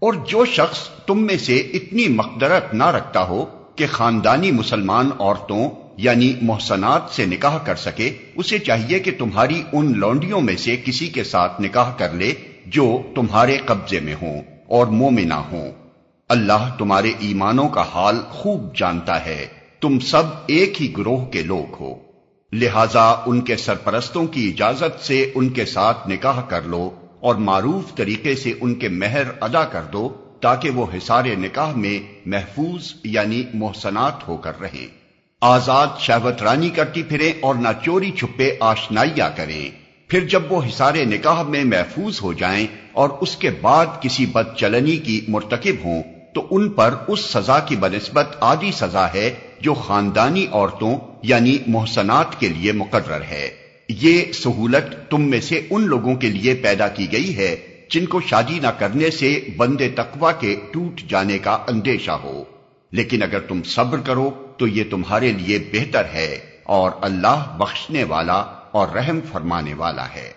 اور جو شخص تم میں سے اتنی مقدرت نہ رکھتا ہو کہ خاندانی مسلمان عورتوں یعنی محسنات سے نکاح کر سکے، اسے چاہیے کہ تمہاری ان لونڈیوں میں سے کسی کے ساتھ نکاح کر لے جو تمہارے قبضے میں ہوں اور مومنہ ہوں۔ اللہ تمہارے ایمانوں کا حال خوب جانتا ہے۔ تم سب ایک ہی گروہ کے لوگ ہو۔ لہذا ان کے سرپرستوں کی اجازت سے ان کے ساتھ نکاح کر لو۔ اور معروف طریقے سے ان کے مہر ادا کر دو تاکہ وہ حسار نکاح میں محفوظ یعنی محسنات ہو کر رہیں۔ آزاد شہوت رانی کرتی پھریں اور نہ چوری چھپے آشنائیا کریں۔ پھر جب وہ حسار نکاح میں محفوظ ہو جائیں اور اس کے بعد کسی بد چلنی کی مرتکب ہوں، تو ان پر اس سزا کی بنسبت آدھی سزا ہے جو خاندانی عورتوں یعنی محسنات کے لیے مقرر ہے۔ یہ سہولت تم میں سے ان لوگوں کے لیے پیدا کی گئی ہے جن کو شادی نہ کرنے سے بندے تقوی کے ٹوٹ جانے کا اندیشہ ہو۔ لیکن اگر تم صبر کرو تو یہ تمہارے لیے بہتر ہے اور اللہ بخشنے والا اور رحم فرمانے والا ہے۔